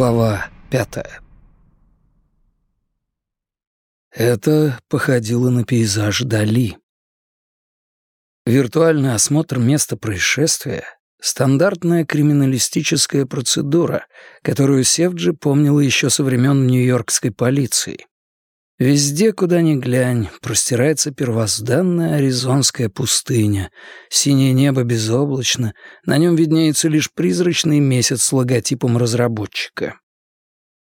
Глава пятая Это походило на пейзаж Дали. Виртуальный осмотр места происшествия — стандартная криминалистическая процедура, которую Севджи помнила еще со времен нью-йоркской полиции. Везде, куда ни глянь, простирается первозданная аризонская пустыня. Синее небо безоблачно, на нем виднеется лишь призрачный месяц с логотипом разработчика.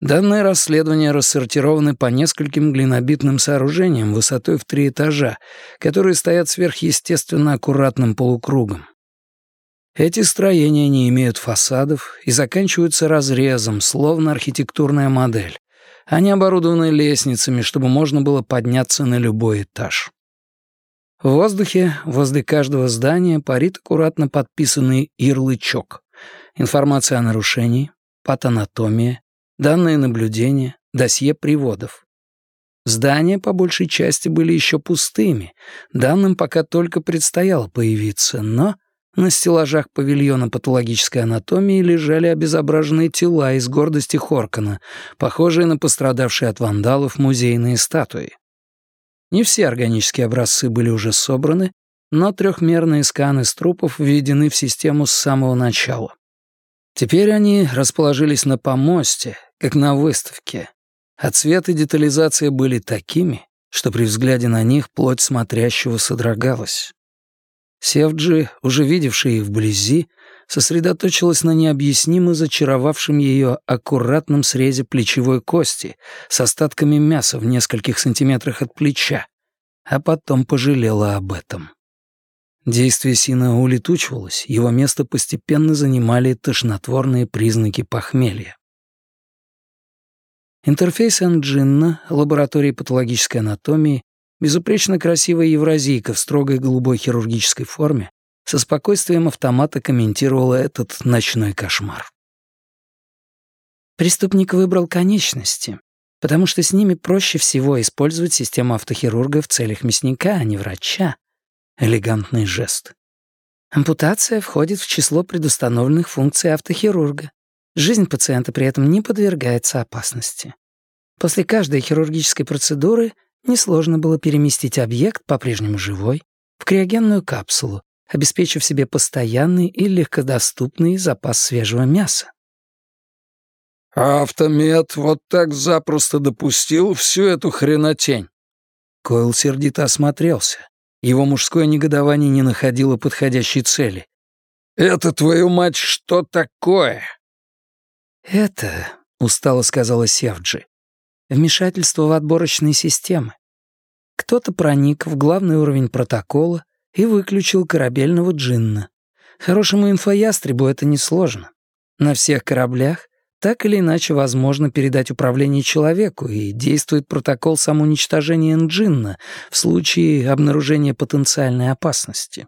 Данные расследования рассортированы по нескольким глинобитным сооружениям высотой в три этажа, которые стоят сверхъестественно аккуратным полукругом. Эти строения не имеют фасадов и заканчиваются разрезом, словно архитектурная модель. Они оборудованы лестницами, чтобы можно было подняться на любой этаж. В воздухе возле каждого здания парит аккуратно подписанный ярлычок. Информация о нарушении, патанатомия, данные наблюдения, досье приводов. Здания по большей части были еще пустыми, данным пока только предстояло появиться, но на стеллажах павильона патологической анатомии лежали обезображенные тела из гордости Хоркана, похожие на пострадавшие от вандалов музейные статуи. Не все органические образцы были уже собраны, но трехмерные сканы с трупов введены в систему с самого начала. Теперь они расположились на помосте, как на выставке, а цвет и детализация были такими, что при взгляде на них плоть смотрящего содрогалась. Севджи, уже видевшая их вблизи, сосредоточилась на необъяснимо зачаровавшем ее аккуратном срезе плечевой кости с остатками мяса в нескольких сантиметрах от плеча, а потом пожалела об этом. Действие Сина улетучивалось, его место постепенно занимали тошнотворные признаки похмелья. Интерфейс Энджинна, лаборатории патологической анатомии, Безупречно красивая евразийка в строгой голубой хирургической форме со спокойствием автомата комментировала этот ночной кошмар. Преступник выбрал конечности, потому что с ними проще всего использовать систему автохирурга в целях мясника, а не врача. Элегантный жест. Ампутация входит в число предустановленных функций автохирурга. Жизнь пациента при этом не подвергается опасности. После каждой хирургической процедуры Несложно было переместить объект, по-прежнему живой, в криогенную капсулу, обеспечив себе постоянный и легкодоступный запас свежего мяса. «Автомед вот так запросто допустил всю эту хренотень!» Койл сердито осмотрелся. Его мужское негодование не находило подходящей цели. «Это, твою мать, что такое?» «Это», — устало сказала Севджи, Вмешательство в отборочные системы. Кто-то проник в главный уровень протокола и выключил корабельного джинна. Хорошему инфоястребу это несложно. На всех кораблях так или иначе возможно передать управление человеку, и действует протокол самоуничтожения джинна в случае обнаружения потенциальной опасности.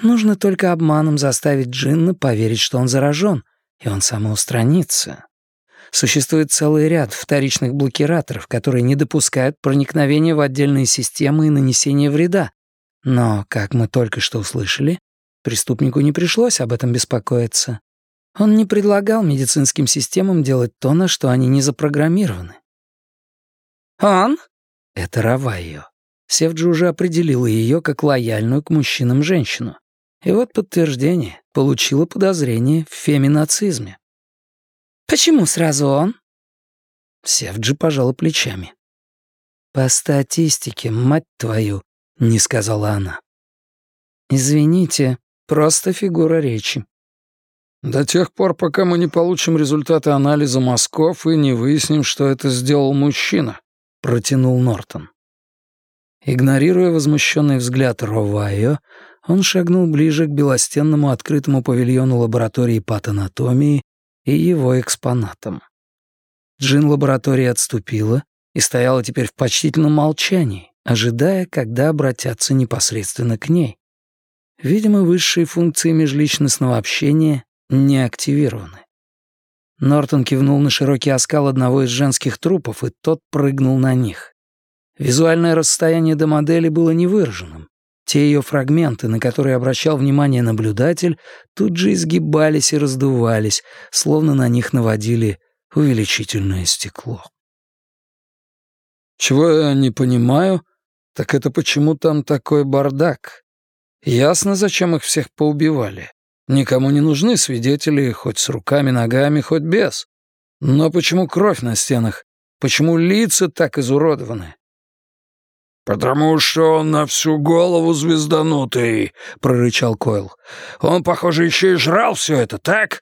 Нужно только обманом заставить джинна поверить, что он заражен, и он самоустранится. Существует целый ряд вторичных блокираторов, которые не допускают проникновения в отдельные системы и нанесения вреда. Но, как мы только что услышали, преступнику не пришлось об этом беспокоиться. Он не предлагал медицинским системам делать то, на что они не запрограммированы. «Он?» — это Равайо. Севджи уже определила ее как лояльную к мужчинам женщину. И вот подтверждение получила подозрение в феминацизме. «Почему сразу он?» Севджи пожала плечами. «По статистике, мать твою», — не сказала она. «Извините, просто фигура речи». «До тех пор, пока мы не получим результаты анализа мозгов и не выясним, что это сделал мужчина», — протянул Нортон. Игнорируя возмущенный взгляд Ровайо, он шагнул ближе к белостенному открытому павильону лаборатории патанатомии и его экспонатом. Джин лаборатории отступила и стояла теперь в почтительном молчании, ожидая, когда обратятся непосредственно к ней. Видимо, высшие функции межличностного общения не активированы. Нортон кивнул на широкий оскал одного из женских трупов, и тот прыгнул на них. Визуальное расстояние до модели было невыраженным. Те ее фрагменты, на которые обращал внимание наблюдатель, тут же изгибались и раздувались, словно на них наводили увеличительное стекло. «Чего я не понимаю, так это почему там такой бардак? Ясно, зачем их всех поубивали. Никому не нужны свидетели, хоть с руками-ногами, хоть без. Но почему кровь на стенах? Почему лица так изуродованы? «Потому что он на всю голову звезданутый», — прорычал Койл. «Он, похоже, еще и жрал все это, так?»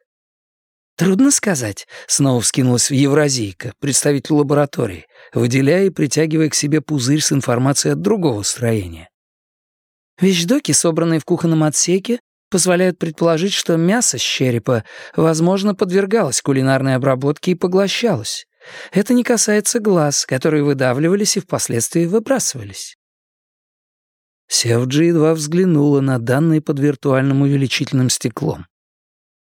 «Трудно сказать», — снова вскинулась Евразийка, представитель лаборатории, выделяя и притягивая к себе пузырь с информацией от другого строения. Вещдоки, собранные в кухонном отсеке, позволяют предположить, что мясо с черепа, возможно, подвергалось кулинарной обработке и поглощалось. Это не касается глаз, которые выдавливались и впоследствии выбрасывались. Севджи едва взглянула на данные под виртуальным увеличительным стеклом.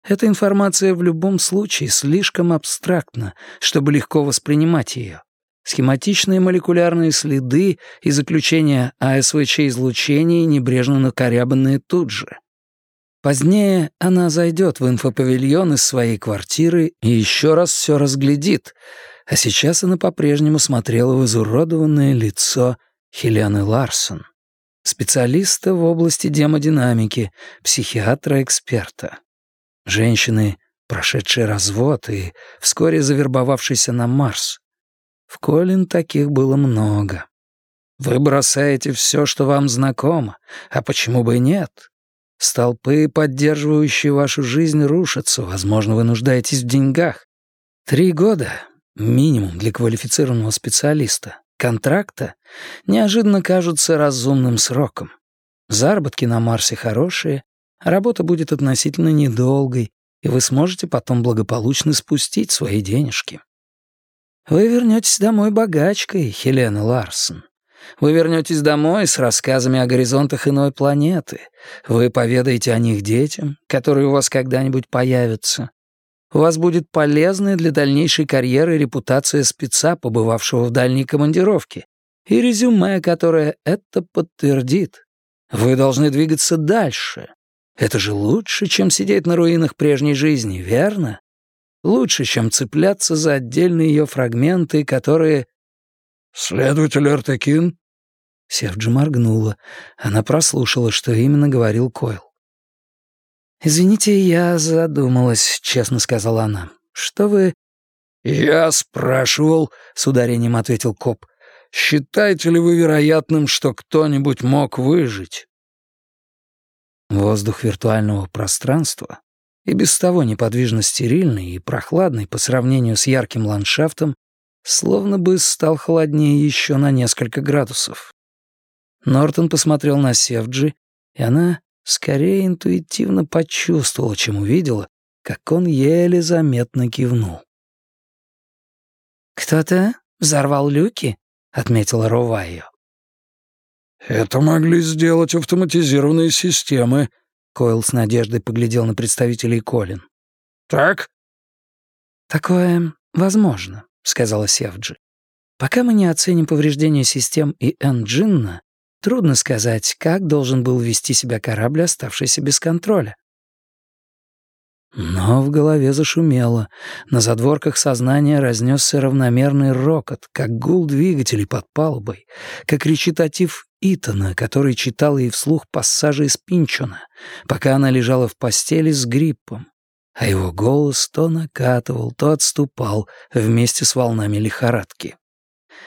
Эта информация в любом случае слишком абстрактна, чтобы легко воспринимать ее. Схематичные молекулярные следы и заключения АСВЧ-излучений небрежно накорябанные тут же. Позднее она зайдет в инфопавильон из своей квартиры и еще раз все разглядит, а сейчас она по-прежнему смотрела в изуродованное лицо Хелены Ларсон, специалиста в области демодинамики, психиатра-эксперта. Женщины, прошедшие развод и вскоре завербовавшейся на Марс. В Колин таких было много. Вы бросаете все, что вам знакомо, а почему бы и нет? Столпы, поддерживающие вашу жизнь, рушатся, возможно, вы нуждаетесь в деньгах. Три года — минимум для квалифицированного специалиста. Контракта неожиданно кажутся разумным сроком. Заработки на Марсе хорошие, работа будет относительно недолгой, и вы сможете потом благополучно спустить свои денежки. Вы вернетесь домой богачкой, Хелена Ларсон. Вы вернетесь домой с рассказами о горизонтах иной планеты. Вы поведаете о них детям, которые у вас когда-нибудь появятся. У вас будет полезная для дальнейшей карьеры репутация спеца, побывавшего в дальней командировке, и резюме, которое это подтвердит. Вы должны двигаться дальше. Это же лучше, чем сидеть на руинах прежней жизни, верно? Лучше, чем цепляться за отдельные ее фрагменты, которые «Следователь Артекин?» Севджи моргнула. Она прослушала, что именно говорил Койл. «Извините, я задумалась», — честно сказала она. «Что вы...» «Я спрашивал», — с ударением ответил коп, «считаете ли вы вероятным, что кто-нибудь мог выжить?» Воздух виртуального пространства, и без того неподвижно стерильный и прохладный по сравнению с ярким ландшафтом, словно бы стал холоднее еще на несколько градусов. Нортон посмотрел на Севджи, и она скорее интуитивно почувствовала, чем увидела, как он еле заметно кивнул. «Кто-то взорвал люки?» — отметила Ровайо. «Это могли сделать автоматизированные системы», — Койл с надеждой поглядел на представителей Колин. «Так?» «Такое возможно сказала Севджи. «Пока мы не оценим повреждения систем и Энджинна, трудно сказать, как должен был вести себя корабль, оставшийся без контроля». Но в голове зашумело. На задворках сознания разнесся равномерный рокот, как гул двигателей под палубой, как речитатив Итана, который читал ей вслух пассажи из Пинчона, пока она лежала в постели с гриппом а его голос то накатывал, то отступал вместе с волнами лихорадки.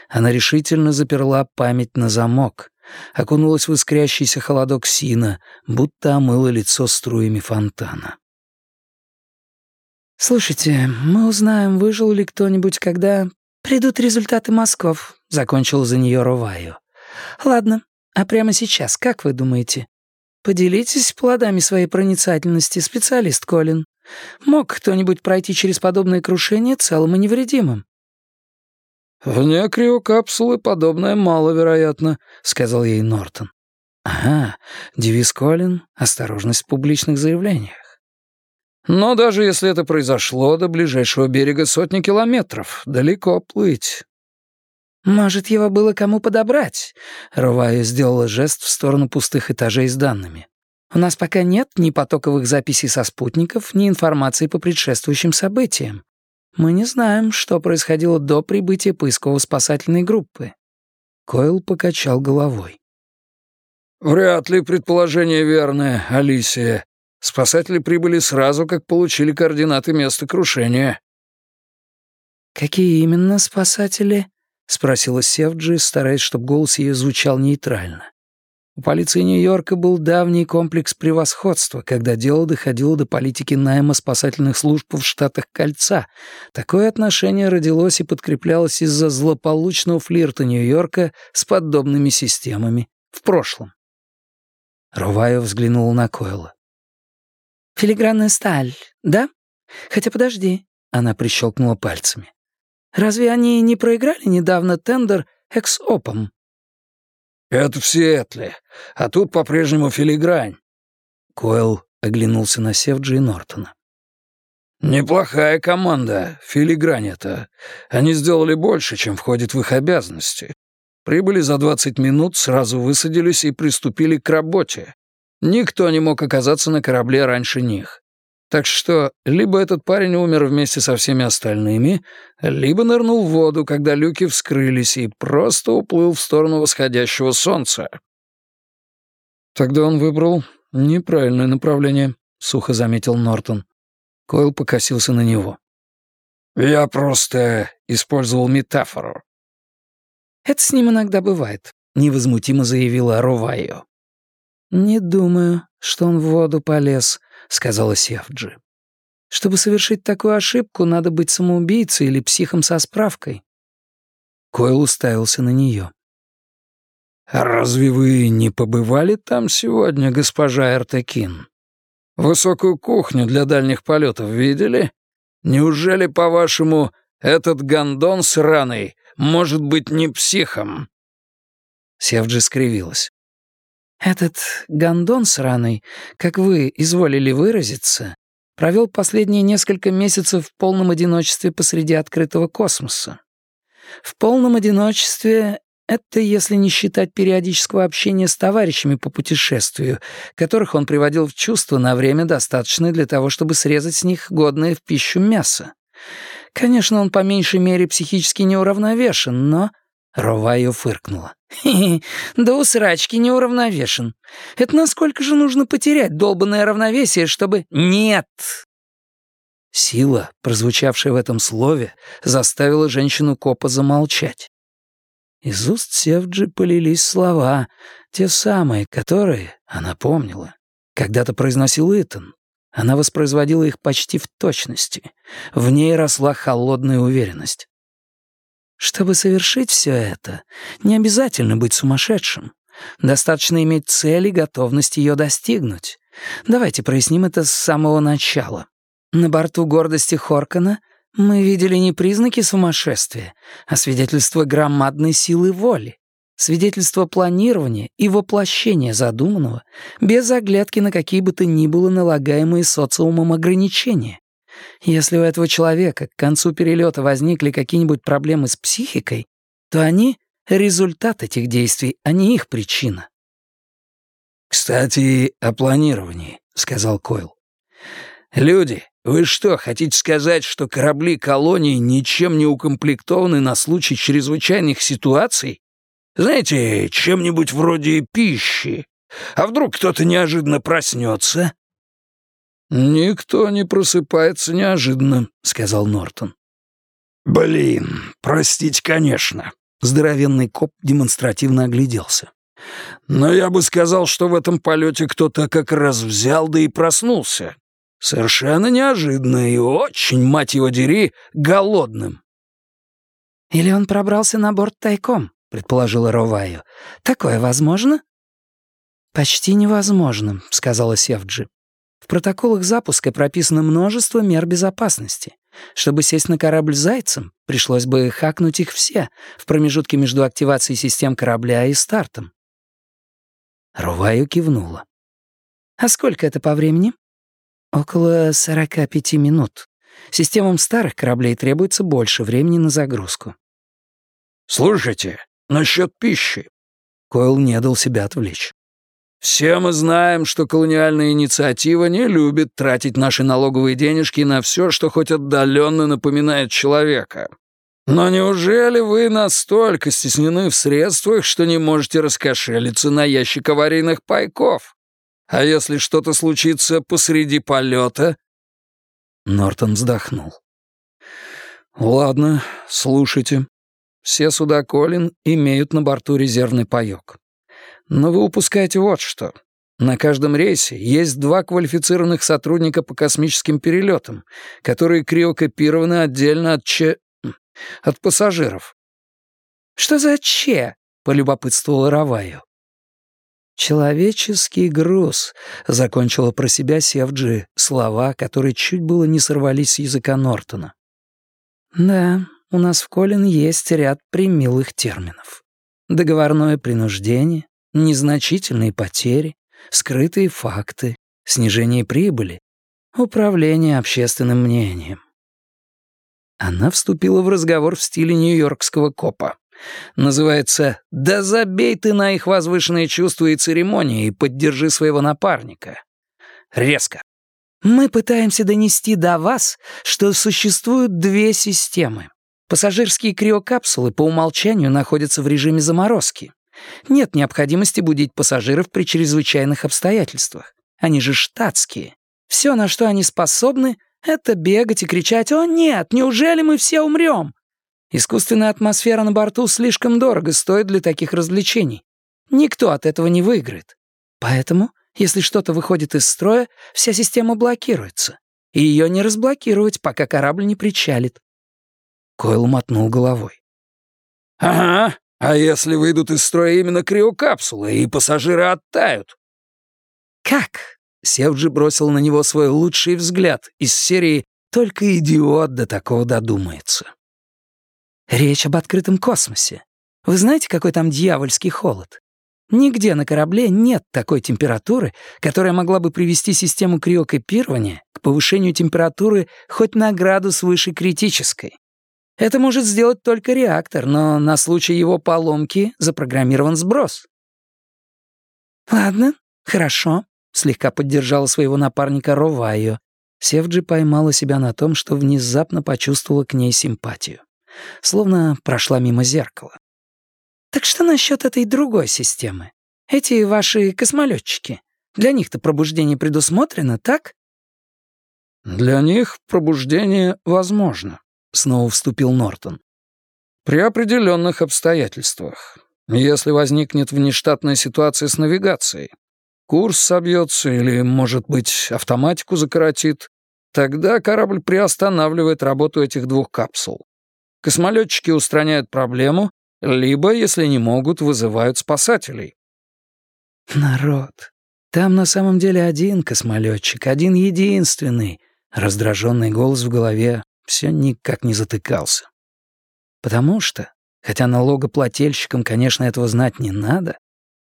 Она решительно заперла память на замок, окунулась в искрящийся холодок сина, будто омыла лицо струями фонтана. «Слушайте, мы узнаем, выжил ли кто-нибудь, когда придут результаты мазков», — закончил за нее Руваю. «Ладно, а прямо сейчас, как вы думаете? Поделитесь плодами своей проницательности, специалист Колин. Мог кто-нибудь пройти через подобное крушение целым и невредимым?» «Вне криокапсулы подобное маловероятно», — сказал ей Нортон. «Ага, девиз Колин — осторожность в публичных заявлениях. Но даже если это произошло, до ближайшего берега сотни километров, далеко плыть. «Может, его было кому подобрать?» Рувая сделала жест в сторону пустых этажей с данными. «У нас пока нет ни потоковых записей со спутников, ни информации по предшествующим событиям. Мы не знаем, что происходило до прибытия поисково-спасательной группы». Койл покачал головой. «Вряд ли предположение верное, Алисия. Спасатели прибыли сразу, как получили координаты места крушения». «Какие именно спасатели?» — спросила Севджи, стараясь, чтобы голос ее звучал нейтрально. У полиции Нью-Йорка был давний комплекс превосходства, когда дело доходило до политики найма спасательных служб в Штатах Кольца. Такое отношение родилось и подкреплялось из-за злополучного флирта Нью-Йорка с подобными системами в прошлом. Рувайо взглянула на Койла. «Филигранная сталь, да? Хотя подожди», — она прищелкнула пальцами. «Разве они не проиграли недавно тендер экс-опом?» «Это в Сиэтле, а тут по-прежнему филигрань». Койл оглянулся на Севджи и Нортона. «Неплохая команда, филигрань это. Они сделали больше, чем входит в их обязанности. Прибыли за 20 минут, сразу высадились и приступили к работе. Никто не мог оказаться на корабле раньше них. Так что либо этот парень умер вместе со всеми остальными, либо нырнул в воду, когда люки вскрылись, и просто уплыл в сторону восходящего солнца. «Тогда он выбрал неправильное направление», — сухо заметил Нортон. Койл покосился на него. «Я просто использовал метафору». «Это с ним иногда бывает», — невозмутимо заявила Ровайо. «Не думаю, что он в воду полез», — сказала Севджи. «Чтобы совершить такую ошибку, надо быть самоубийцей или психом со справкой». Койл уставился на нее. «А разве вы не побывали там сегодня, госпожа Эртекин? Высокую кухню для дальних полетов видели? Неужели, по-вашему, этот гондон сраный может быть не психом?» Севджи скривилась. «Этот гондон сраный, как вы изволили выразиться, провел последние несколько месяцев в полном одиночестве посреди открытого космоса. В полном одиночестве это если не считать периодического общения с товарищами по путешествию, которых он приводил в чувство на время достаточное для того, чтобы срезать с них годное в пищу мясо. Конечно, он по меньшей мере психически неуравновешен, но...» Ровайо фыркнула. «Хе -хе, да у срачки неуравновешен. Это насколько же нужно потерять долбанное равновесие, чтобы... Нет!» Сила, прозвучавшая в этом слове, заставила женщину-копа замолчать. Из уст Севджи полились слова, те самые, которые, она помнила, когда-то произносил Итан. Она воспроизводила их почти в точности. В ней росла холодная уверенность. Чтобы совершить все это, не обязательно быть сумасшедшим. Достаточно иметь цель и готовность ее достигнуть. Давайте проясним это с самого начала. На борту гордости Хоркана мы видели не признаки сумасшествия, а свидетельство громадной силы воли свидетельство планирования и воплощения задуманного без оглядки на какие бы то ни было налагаемые социумом ограничения. Если у этого человека к концу перелета возникли какие-нибудь проблемы с психикой, то они — результат этих действий, а не их причина. «Кстати, о планировании», — сказал Койл. «Люди, вы что, хотите сказать, что корабли колонии ничем не укомплектованы на случай чрезвычайных ситуаций? Знаете, чем-нибудь вроде пищи. А вдруг кто-то неожиданно проснется?» «Никто не просыпается неожиданно», — сказал Нортон. «Блин, простите, конечно». Здоровенный коп демонстративно огляделся. «Но я бы сказал, что в этом полете кто-то как раз взял да и проснулся. Совершенно неожиданно и очень, мать его дери, голодным». «Или он пробрался на борт тайком», предположила Ровайо. «Такое возможно?» «Почти невозможно», — сказала Севджи. «В протоколах запуска прописано множество мер безопасности. Чтобы сесть на корабль зайцем, пришлось бы хакнуть их все в промежутке между активацией систем корабля и стартом». Руваю кивнула. «А сколько это по времени?» «Около сорока пяти минут. Системам старых кораблей требуется больше времени на загрузку». Слушайте, насчет пищи». Койл не дал себя отвлечь. «Все мы знаем, что колониальная инициатива не любит тратить наши налоговые денежки на все, что хоть отдаленно напоминает человека. Но неужели вы настолько стеснены в средствах, что не можете раскошелиться на ящик аварийных пайков? А если что-то случится посреди полета?» Нортон вздохнул. «Ладно, слушайте. Все суда Колин имеют на борту резервный паёк. Но вы упускаете вот что. На каждом рейсе есть два квалифицированных сотрудника по космическим перелетам, которые криокопированы отдельно от че... от пассажиров. «Что за че?» — полюбопытствовала Раваю. «Человеческий груз», — закончила про себя Севджи слова, которые чуть было не сорвались с языка Нортона. «Да, у нас в Колин есть ряд примилых терминов. Договорное принуждение, незначительные потери, скрытые факты, снижение прибыли, управление общественным мнением. Она вступила в разговор в стиле нью-йоркского копа. Называется «Да забей ты на их возвышенные чувства и церемонии и поддержи своего напарника». Резко. Мы пытаемся донести до вас, что существуют две системы. Пассажирские криокапсулы по умолчанию находятся в режиме заморозки. Нет необходимости будить пассажиров при чрезвычайных обстоятельствах. Они же штатские. Все, на что они способны, это бегать и кричать «О нет, неужели мы все умрем?» Искусственная атмосфера на борту слишком дорого стоит для таких развлечений. Никто от этого не выиграет. Поэтому, если что-то выходит из строя, вся система блокируется. И ее не разблокировать, пока корабль не причалит. Койл мотнул головой. «Ага, а если выйдут из строя именно криокапсулы, и пассажиры оттают?» «Как?» — Севджи бросил на него свой лучший взгляд из серии «Только идиот до такого додумается». «Речь об открытом космосе. Вы знаете, какой там дьявольский холод? Нигде на корабле нет такой температуры, которая могла бы привести систему криокопирования к повышению температуры хоть на градус выше критической. Это может сделать только реактор, но на случай его поломки запрограммирован сброс. «Ладно, хорошо», — слегка поддержала своего напарника Ровайо. Севджи поймала себя на том, что внезапно почувствовала к ней симпатию. Словно прошла мимо зеркала. «Так что насчет этой другой системы? Эти ваши космолетчики. Для них-то пробуждение предусмотрено, так?» «Для них пробуждение возможно», — снова вступил Нортон. «При определенных обстоятельствах. Если возникнет внештатная ситуация с навигацией, курс собьется или, может быть, автоматику закоротит, тогда корабль приостанавливает работу этих двух капсул. Космолетчики устраняют проблему, либо, если не могут, вызывают спасателей». «Народ, там на самом деле один космолетчик, один единственный», раздраженный голос в голове все никак не затыкался. Потому что, хотя налогоплательщикам, конечно, этого знать не надо,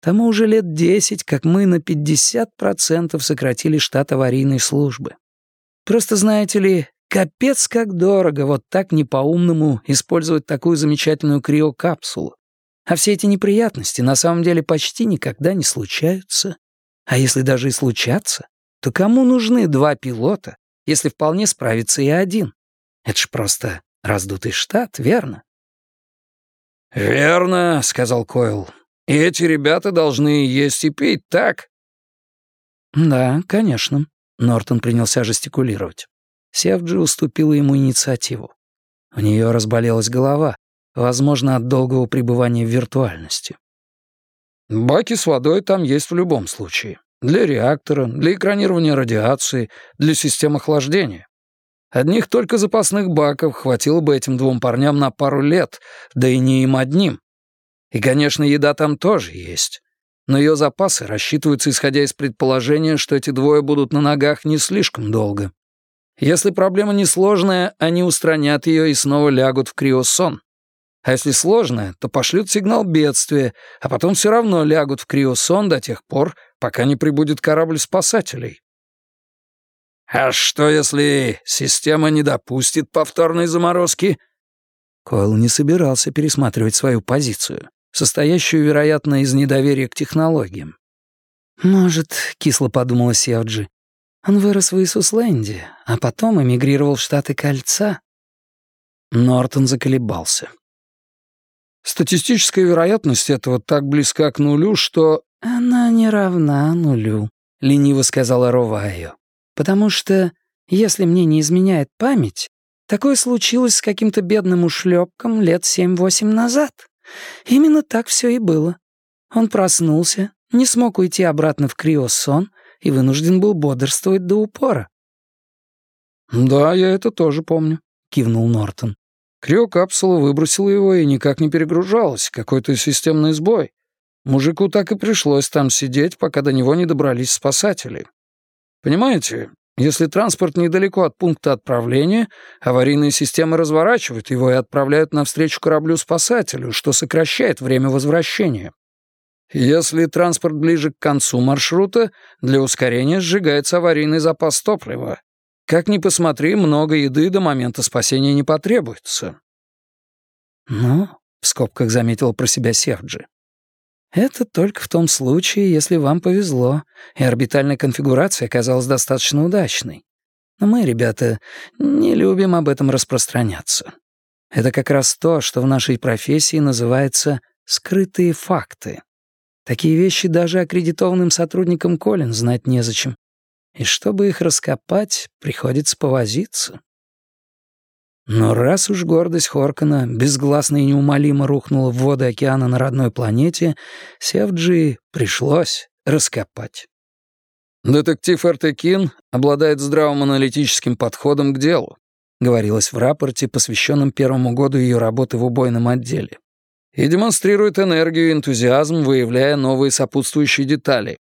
тому уже лет десять, как мы на 50% сократили штат аварийной службы. Просто, знаете ли, капец как дорого вот так не по-умному использовать такую замечательную криокапсулу. А все эти неприятности на самом деле почти никогда не случаются. А если даже и случатся, то кому нужны два пилота, если вполне справится и один? Это ж просто раздутый штат, верно?» «Верно», — сказал Койл. «И эти ребята должны есть и пить, так?» «Да, конечно», — Нортон принялся жестикулировать. Севджи уступила ему инициативу. У нее разболелась голова, возможно, от долгого пребывания в виртуальности. «Баки с водой там есть в любом случае. Для реактора, для экранирования радиации, для систем охлаждения. Одних только запасных баков хватило бы этим двум парням на пару лет, да и не им одним. И, конечно, еда там тоже есть. Но ее запасы рассчитываются исходя из предположения, что эти двое будут на ногах не слишком долго. Если проблема несложная, они устранят ее и снова лягут в криосон. А если сложная, то пошлют сигнал бедствия, а потом все равно лягут в криосон до тех пор, пока не прибудет корабль спасателей. «А что, если система не допустит повторной заморозки?» Койл не собирался пересматривать свою позицию, состоящую, вероятно, из недоверия к технологиям. «Может, — кисло подумала Севджи, — он вырос в Иисусленде, а потом эмигрировал в Штаты Кольца». Нортон заколебался. «Статистическая вероятность этого так близка к нулю, что...» «Она не равна нулю», — лениво сказала Ровайо. «Потому что, если мне не изменяет память, такое случилось с каким-то бедным ушлепком лет семь-восемь назад. Именно так все и было. Он проснулся, не смог уйти обратно в криосон и вынужден был бодрствовать до упора. «Да, я это тоже помню», — кивнул Нортон. Криокапсула выбросила его и никак не перегружалась, какой-то системный сбой. Мужику так и пришлось там сидеть, пока до него не добрались спасатели. Понимаете, если транспорт недалеко от пункта отправления, аварийные системы разворачивают его и отправляют навстречу кораблю-спасателю, что сокращает время возвращения. Если транспорт ближе к концу маршрута, для ускорения сжигается аварийный запас топлива. Как ни посмотри, много еды до момента спасения не потребуется. «Ну», — в скобках заметил про себя Севджи, «это только в том случае, если вам повезло, и орбитальная конфигурация оказалась достаточно удачной. Но мы, ребята, не любим об этом распространяться. Это как раз то, что в нашей профессии называется «скрытые факты». Такие вещи даже аккредитованным сотрудникам Колин знать незачем. И чтобы их раскопать, приходится повозиться. Но раз уж гордость Хоркана безгласно и неумолимо рухнула в воды океана на родной планете, Севджи пришлось раскопать. «Детектив Эртекин обладает здравым аналитическим подходом к делу», говорилось в рапорте, посвященном первому году ее работы в убойном отделе и демонстрирует энергию и энтузиазм, выявляя новые сопутствующие детали.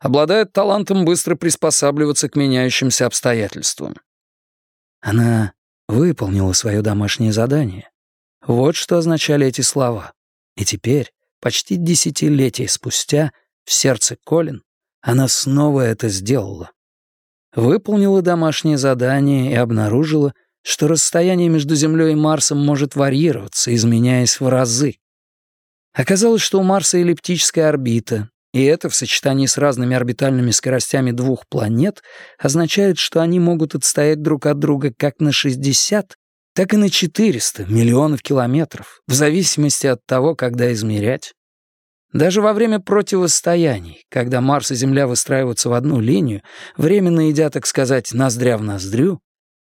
Обладает талантом быстро приспосабливаться к меняющимся обстоятельствам. Она выполнила свое домашнее задание. Вот что означали эти слова. И теперь, почти десятилетия спустя, в сердце Колин, она снова это сделала. Выполнила домашнее задание и обнаружила, что расстояние между Землей и Марсом может варьироваться, изменяясь в разы. Оказалось, что у Марса эллиптическая орбита, и это в сочетании с разными орбитальными скоростями двух планет означает, что они могут отстоять друг от друга как на 60, так и на 400 миллионов километров, в зависимости от того, когда измерять. Даже во время противостояний, когда Марс и Земля выстраиваются в одну линию, временно идя, так сказать, ноздря в ноздрю,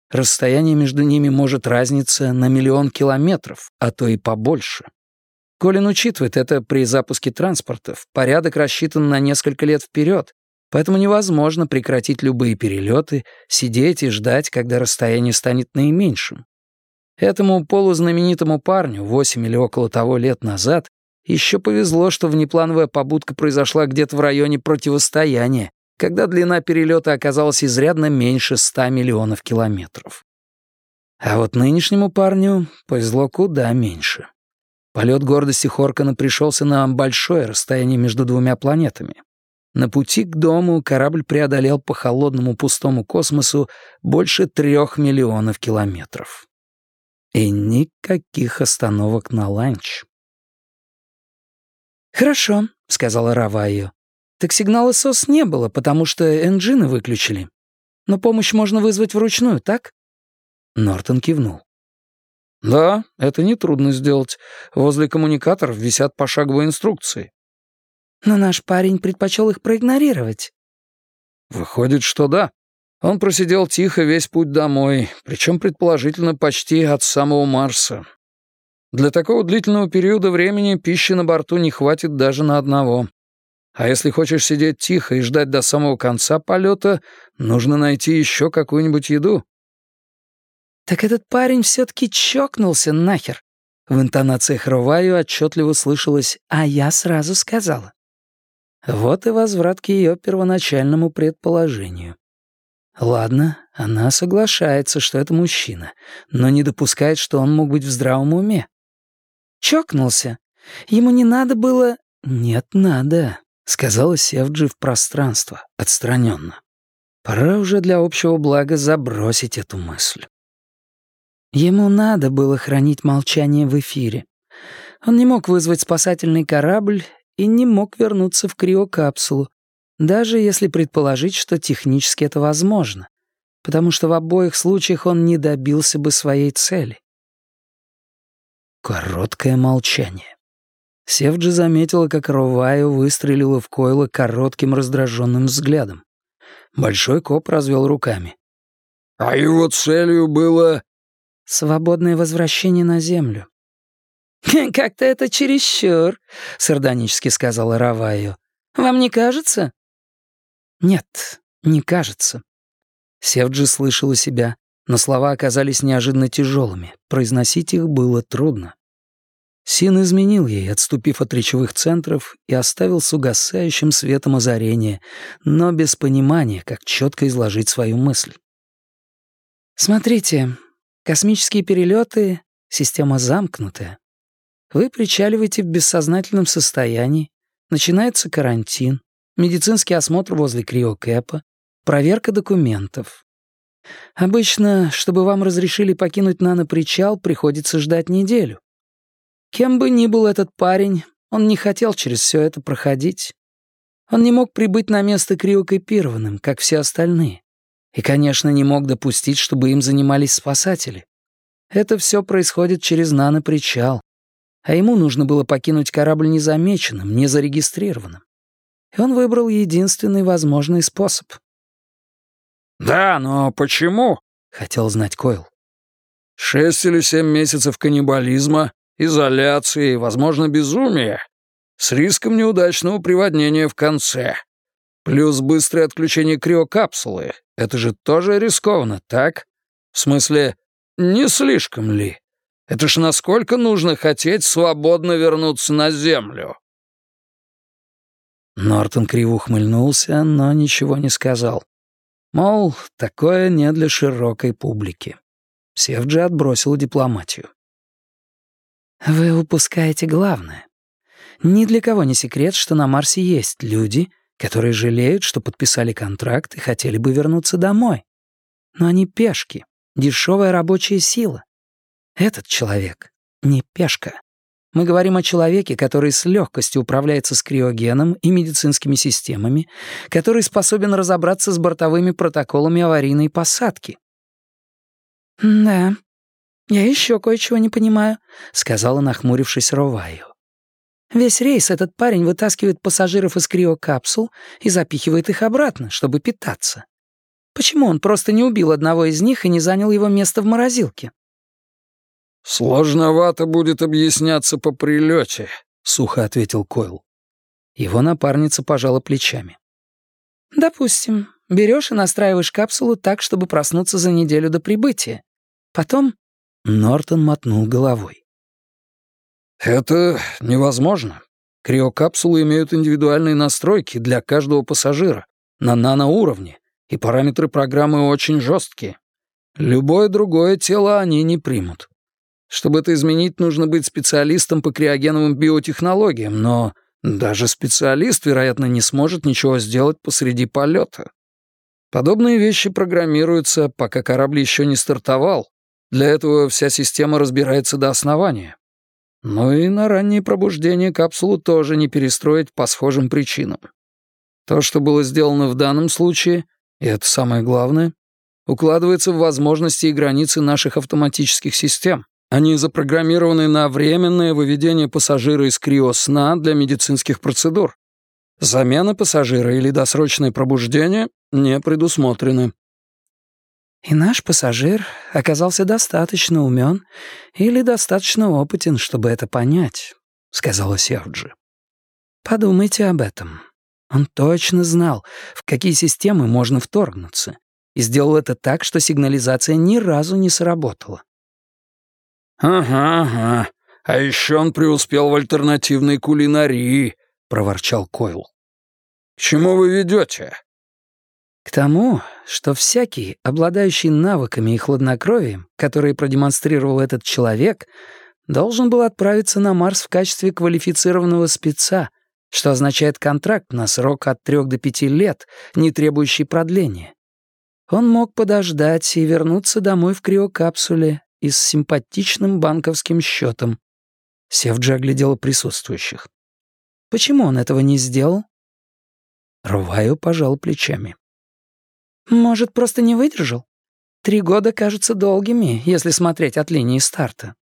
расстояние между ними может разниться на миллион километров, а то и побольше. Колин учитывает это при запуске транспортов. Порядок рассчитан на несколько лет вперед, поэтому невозможно прекратить любые перелеты, сидеть и ждать, когда расстояние станет наименьшим. Этому полузнаменитому парню, восемь или около того лет назад, еще повезло, что внеплановая побудка произошла где-то в районе противостояния, когда длина перелета оказалась изрядно меньше ста миллионов километров. А вот нынешнему парню повезло куда меньше. Полет гордости Хоркана пришелся на большое расстояние между двумя планетами. На пути к дому корабль преодолел по холодному пустому космосу больше трех миллионов километров. И никаких остановок на ланч. «Хорошо», — сказала Равайо. «Так сигнала СОС не было, потому что энджины выключили. Но помощь можно вызвать вручную, так?» Нортон кивнул. Да, это нетрудно сделать. Возле коммуникаторов висят пошаговые инструкции. Но наш парень предпочел их проигнорировать. Выходит, что да. Он просидел тихо весь путь домой, причем предположительно почти от самого Марса. Для такого длительного периода времени пищи на борту не хватит даже на одного. А если хочешь сидеть тихо и ждать до самого конца полета, нужно найти еще какую-нибудь еду. «Так этот парень все-таки чокнулся нахер!» В интонациях Руваю отчетливо слышалось «а я сразу сказала». Вот и возврат к ее первоначальному предположению. Ладно, она соглашается, что это мужчина, но не допускает, что он мог быть в здравом уме. «Чокнулся. Ему не надо было...» «Нет, надо», — сказала Севджи в пространство, отстраненно. Пора уже для общего блага забросить эту мысль. Ему надо было хранить молчание в эфире. Он не мог вызвать спасательный корабль и не мог вернуться в криокапсулу, даже если предположить, что технически это возможно, потому что в обоих случаях он не добился бы своей цели. Короткое молчание. Севджи заметила, как Роваю выстрелила в Койла коротким раздраженным взглядом. Большой коп развел руками. «А его целью было...» «Свободное возвращение на Землю». «Как-то это чересчур», — сардонически сказала Раваю. «Вам не кажется?» «Нет, не кажется». Севджи слышала себя, но слова оказались неожиданно тяжелыми. Произносить их было трудно. Син изменил ей, отступив от речевых центров, и оставил с угасающим светом озарения, но без понимания, как четко изложить свою мысль. «Смотрите, космические перелеты — система замкнутая. Вы причаливаете в бессознательном состоянии, начинается карантин, медицинский осмотр возле криокэпа, проверка документов. Обычно, чтобы вам разрешили покинуть нанопричал, приходится ждать неделю. Кем бы ни был этот парень, он не хотел через все это проходить. Он не мог прибыть на место криокопированным, как все остальные. И, конечно, не мог допустить, чтобы им занимались спасатели. Это все происходит через нанопричал. А ему нужно было покинуть корабль незамеченным, незарегистрированным. И он выбрал единственный возможный способ. «Да, но почему?» — хотел знать Койл. «Шесть или семь месяцев каннибализма, изоляции, возможно, безумия, с риском неудачного приводнения в конце. Плюс быстрое отключение криокапсулы. Это же тоже рискованно, так? В смысле, не слишком ли? Это ж насколько нужно хотеть свободно вернуться на Землю?» Нортон криво ухмыльнулся, но ничего не сказал. Мол, такое не для широкой публики. Севджи отбросил дипломатию. Вы упускаете главное. Ни для кого не секрет, что на Марсе есть люди, которые жалеют, что подписали контракт и хотели бы вернуться домой. Но они пешки, дешевая рабочая сила. Этот человек не пешка. Мы говорим о человеке, который с легкостью управляется с криогеном и медицинскими системами, который способен разобраться с бортовыми протоколами аварийной посадки. «Да, «Я еще кое-чего не понимаю», — сказала, нахмурившись Роваю. «Весь рейс этот парень вытаскивает пассажиров из криокапсул и запихивает их обратно, чтобы питаться. Почему он просто не убил одного из них и не занял его место в морозилке?» «Сложновато будет объясняться по прилете», — сухо ответил Койл. Его напарница пожала плечами. «Допустим, берешь и настраиваешь капсулу так, чтобы проснуться за неделю до прибытия. Потом Нортон мотнул головой. «Это невозможно. Криокапсулы имеют индивидуальные настройки для каждого пассажира на наноуровне, и параметры программы очень жесткие. Любое другое тело они не примут. Чтобы это изменить, нужно быть специалистом по криогеновым биотехнологиям, но даже специалист, вероятно, не сможет ничего сделать посреди полета. Подобные вещи программируются, пока корабль еще не стартовал, для этого вся система разбирается до основания. Ну и на раннее пробуждение капсулу тоже не перестроить по схожим причинам. То, что было сделано в данном случае, и это самое главное, укладывается в возможности и границы наших автоматических систем. Они запрограммированы на временное выведение пассажира из криосна для медицинских процедур. Замена пассажира или досрочное пробуждение не предусмотрены. И наш пассажир оказался достаточно умен или достаточно опытен, чтобы это понять, — сказала Севджи. Подумайте об этом. Он точно знал, в какие системы можно вторгнуться, и сделал это так, что сигнализация ни разу не сработала. «Ага, ага. А еще он преуспел в альтернативной кулинарии», — проворчал Койл. «К чему вы ведете?» К тому, что всякий, обладающий навыками и хладнокровием, которые продемонстрировал этот человек, должен был отправиться на Марс в качестве квалифицированного спеца, что означает контракт на срок от трех до пяти лет, не требующий продления. Он мог подождать и вернуться домой в криокапсуле и с симпатичным банковским счетом. Севджи оглядела присутствующих. Почему он этого не сделал? Руваю пожал плечами. Может, просто не выдержал? Три года кажутся долгими, если смотреть от линии старта.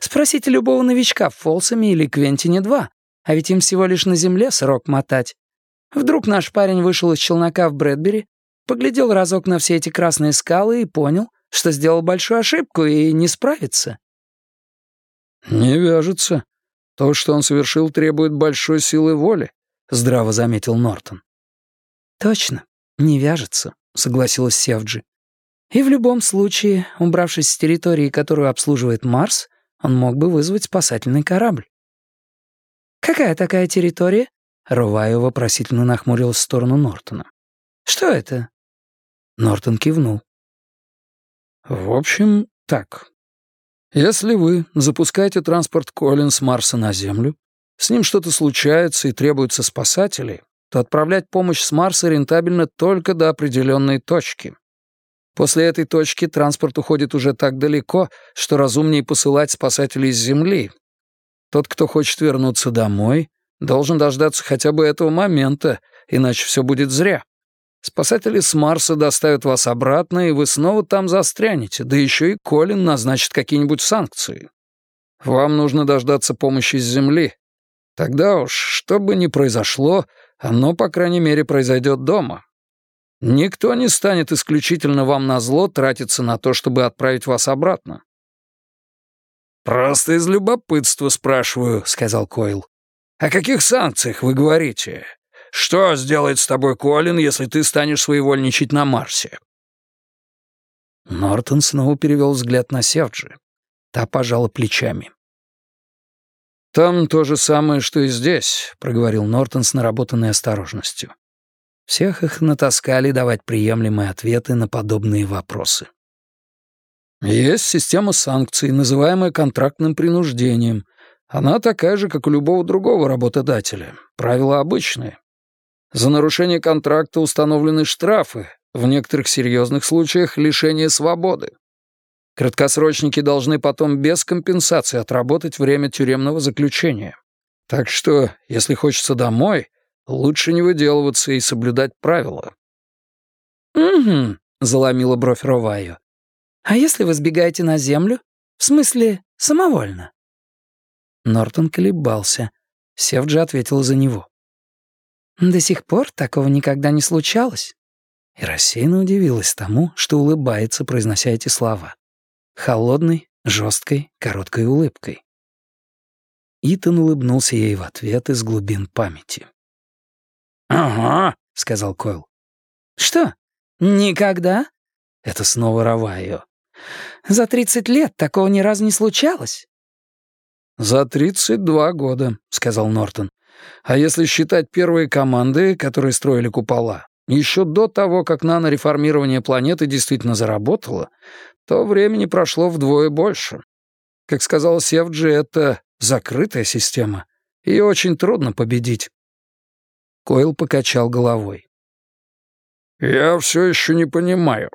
Спросите любого новичка в Фолсами или Квентине-2, а ведь им всего лишь на земле срок мотать. Вдруг наш парень вышел из челнока в Брэдбери, поглядел разок на все эти красные скалы и понял, что сделал большую ошибку и не справится. «Не вяжется. То, что он совершил, требует большой силы воли», — здраво заметил Нортон. «Точно, не вяжется», — согласилась Севджи. «И в любом случае, убравшись с территории, которую обслуживает Марс, он мог бы вызвать спасательный корабль». «Какая такая территория?» Руваю вопросительно нахмурилась в сторону Нортона. «Что это?» Нортон кивнул. «В общем, так. Если вы запускаете транспорт Колин с Марса на Землю, с ним что-то случается и требуются спасатели, то отправлять помощь с Марса рентабельно только до определенной точки. После этой точки транспорт уходит уже так далеко, что разумнее посылать спасателей с Земли. Тот, кто хочет вернуться домой, Должен дождаться хотя бы этого момента, иначе все будет зря. Спасатели с Марса доставят вас обратно, и вы снова там застрянете, да еще и Колин назначит какие-нибудь санкции. Вам нужно дождаться помощи с Земли. Тогда уж, что бы ни произошло, оно, по крайней мере, произойдет дома. Никто не станет исключительно вам на зло тратиться на то, чтобы отправить вас обратно. «Просто из любопытства спрашиваю», — сказал Койл. «О каких санкциях вы говорите? Что сделает с тобой Колин, если ты станешь своевольничать на Марсе?» Нортон снова перевел взгляд на Севджи. Та пожала плечами. «Там то же самое, что и здесь», — проговорил Нортон с наработанной осторожностью. Всех их натаскали давать приемлемые ответы на подобные вопросы. «Есть система санкций, называемая контрактным принуждением», она такая же, как у любого другого работодателя. Правила обычные. За нарушение контракта установлены штрафы, в некоторых серьезных случаях лишение свободы. Краткосрочники должны потом без компенсации отработать время тюремного заключения. Так что, если хочется домой, лучше не выделываться и соблюдать правила. «Угу», — заломила бровь Роваю. «А если вы сбегаете на землю? В смысле, самовольно?» Нортон колебался. Севджи ответил за него. «До сих пор такого никогда не случалось». И рассеянно удивилась тому, что улыбается, произнося эти слова. Холодной, жесткой, короткой улыбкой. Итан улыбнулся ей в ответ из глубин памяти. «Ага», — сказал Койл. «Что? Никогда?» Это снова Равайо. «За тридцать лет такого ни разу не случалось?» «За 32 года», — сказал Нортон. «А если считать первые команды, которые строили купола, еще до того, как нанореформирование планеты действительно заработало, то времени прошло вдвое больше. Как сказал Севджи, это закрытая система. Ее очень трудно победить». Койл покачал головой. «Я все еще не понимаю.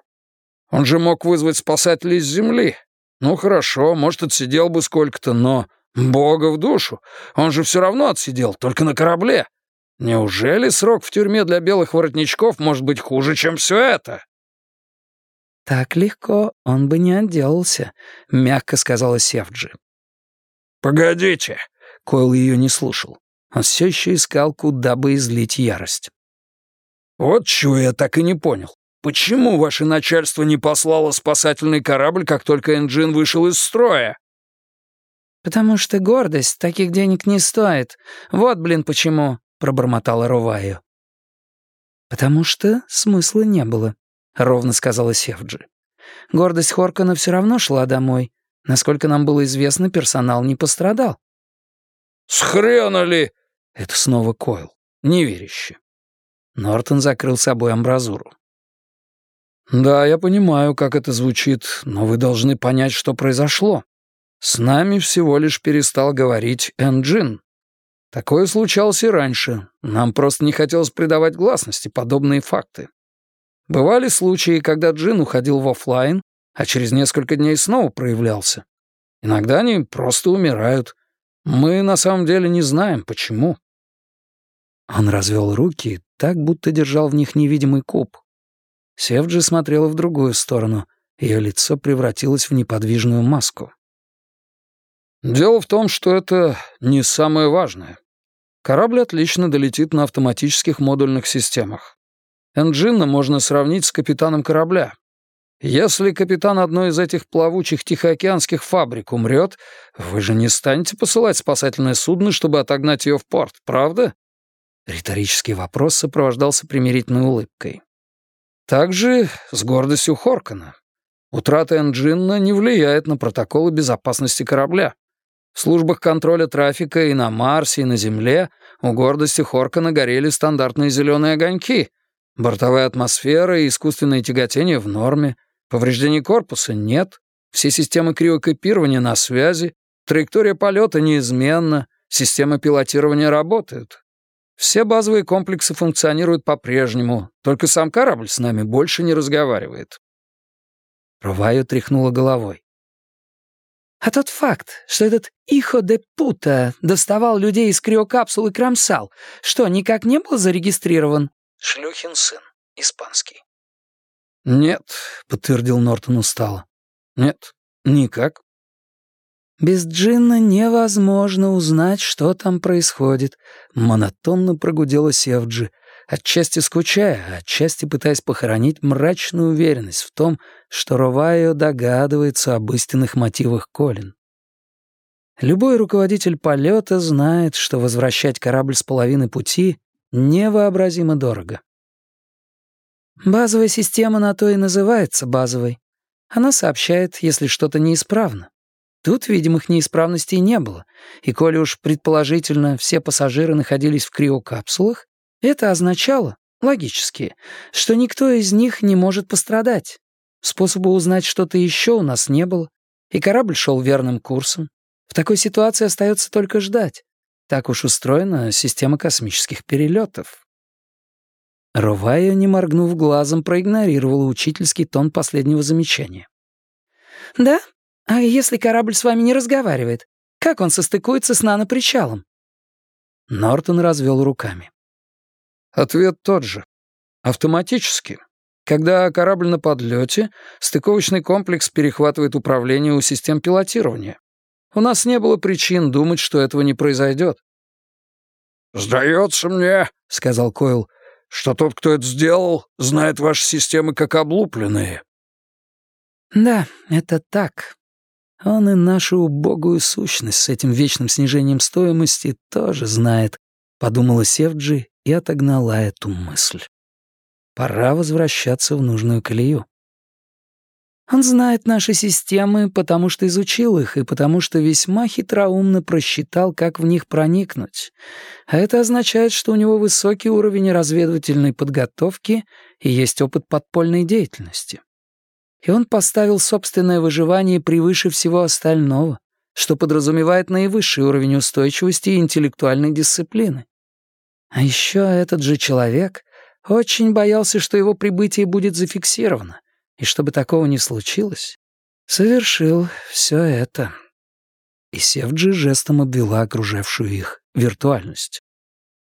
Он же мог вызвать спасателей с Земли. Ну хорошо, может, отсидел бы сколько-то, но Бога в душу. Он же все равно отсидел, только на корабле. Неужели срок в тюрьме для белых воротничков может быть хуже, чем все это? «Так легко он бы не отделался», — мягко сказала Севджи. «Погодите», — Койл ее не слушал. Он все еще искал, куда бы излить ярость. «Вот чего я так и не понял. Почему ваше начальство не послало спасательный корабль, как только Энджин вышел из строя?» «Потому что гордость таких денег не стоит. Вот, блин, почему», — пробормотала Руваю. «Потому что смысла не было», — ровно сказала Севджи. «Гордость Хоркана все равно шла домой. Насколько нам было известно, персонал не пострадал». «С хрена ли?» — это снова Койл, неверяще. Нортон закрыл собой амбразуру. «Да, я понимаю, как это звучит, но вы должны понять, что произошло. С нами всего лишь перестал говорить Энджин. Такое случалось и раньше. Нам просто не хотелось придавать гласности подобные факты. Бывали случаи, когда Джин уходил в офлайн, а через несколько дней снова проявлялся. Иногда они просто умирают. Мы на самом деле не знаем, почему». Он развел руки, так будто держал в них невидимый куб. Севджи смотрела в другую сторону. Ее лицо превратилось в неподвижную маску. «Дело в том, что это не самое важное. Корабль отлично долетит на автоматических модульных системах. Энджина можно сравнить с капитаном корабля. Если капитан одной из этих плавучих тихоокеанских фабрик умрет, вы же не станете посылать спасательное судно, чтобы отогнать ее в порт, правда? Риторический вопрос сопровождался примирительной улыбкой. Также с гордостью Хоркана. Утрата Энджинна не влияет на протоколы безопасности корабля. В службах контроля трафика и на Марсе, и на Земле у гордости Хоркана горели стандартные зеленые огоньки. Бортовая атмосфера и искусственное тяготение в норме — Повреждений корпуса нет, все системы криокопирования на связи, траектория полета неизменна, системы пилотирования работают. Все базовые комплексы функционируют по-прежнему, только сам корабль с нами больше не разговаривает. Руваю тряхнула головой. А тот факт, что этот Ихо де Пута доставал людей из криокапсул и кромсал, что, никак не был зарегистрирован? Шлюхин сын, испанский. «Нет», — подтвердил Нортон устало. «Нет, никак». «Без Джинна невозможно узнать, что там происходит», — монотонно прогудела Севджи, отчасти скучая, отчасти пытаясь похоронить мрачную уверенность в том, что Ровайо догадывается об истинных мотивах Колин. Любой руководитель полета знает, что возвращать корабль с половины пути невообразимо дорого. Базовая система на то и называется базовой. Она сообщает, если что-то неисправно. Тут видимых неисправностей не было, и коли уж предположительно все пассажиры находились в криокапсулах, это означало, логически, что никто из них не может пострадать. Способа узнать что-то еще у нас не было, и корабль шел верным курсом. В такой ситуации остается только ждать. Так уж устроена система космических перелетов. Ровая, не моргнув глазом, проигнорировала учительский тон последнего замечания. «Да? А если корабль с вами не разговаривает? Как он состыкуется с нанопричалом?» Нортон развел руками. Ответ тот же. Автоматически. Когда корабль на подлете, стыковочный комплекс перехватывает управление у систем пилотирования. У нас не было причин думать, что этого не произойдет. «Сдается мне», — сказал Койл, — что тот, кто это сделал, знает ваши системы как облупленные». «Да, это так. Он и нашу убогую сущность с этим вечным снижением стоимости тоже знает», — подумала Севджи и отогнала эту мысль. «Пора возвращаться в нужную колею». Он знает наши системы, потому что изучил их и потому что весьма хитроумно просчитал, как в них проникнуть. А это означает, что у него высокий уровень разведывательной подготовки и есть опыт подпольной деятельности. И он поставил собственное выживание превыше всего остального, что подразумевает наивысший уровень устойчивости и интеллектуальной дисциплины. А еще этот же человек очень боялся, что его прибытие будет зафиксировано, и чтобы такого не случилось, совершил все это. И Севджи жестом обвела окружавшую их виртуальность.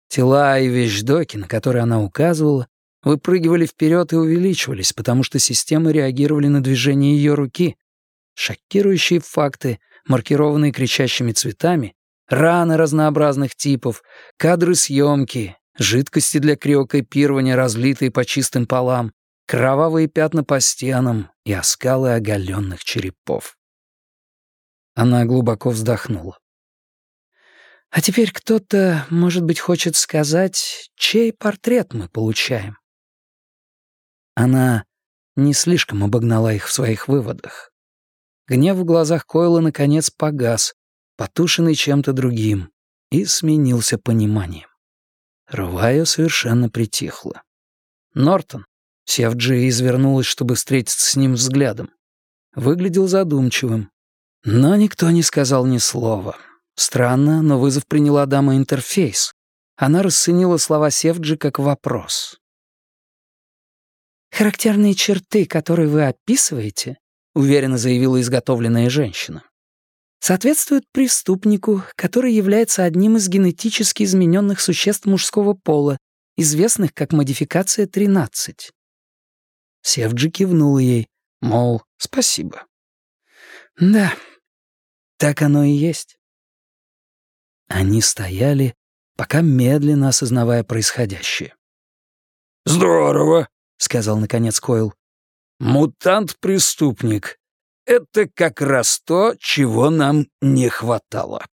Тела и вещдоки, на которые она указывала, выпрыгивали вперед и увеличивались, потому что системы реагировали на движение ее руки. Шокирующие факты, маркированные кричащими цветами, раны разнообразных типов, кадры съемки, жидкости для криокопирования, разлитые по чистым полам, кровавые пятна по стенам и оскалы оголенных черепов. Она глубоко вздохнула. А теперь кто-то, может быть, хочет сказать, чей портрет мы получаем. Она не слишком обогнала их в своих выводах. Гнев в глазах Койла наконец погас, потушенный чем-то другим, и сменился пониманием. Рвая совершенно притихла. Нортон, Севджи извернулась, чтобы встретиться с ним взглядом. Выглядел задумчивым. Но никто не сказал ни слова. Странно, но вызов приняла дама интерфейс. Она расценила слова Севджи как вопрос. «Характерные черты, которые вы описываете, уверенно заявила изготовленная женщина. Соответствует преступнику, который является одним из генетически измененных существ мужского пола, известных как модификация 13. Севджи кивнула ей, мол, спасибо. Да, так оно и есть. Они стояли, пока медленно осознавая происходящее. «Здорово», — сказал наконец Койл. «Мутант-преступник. Это как раз то, чего нам не хватало».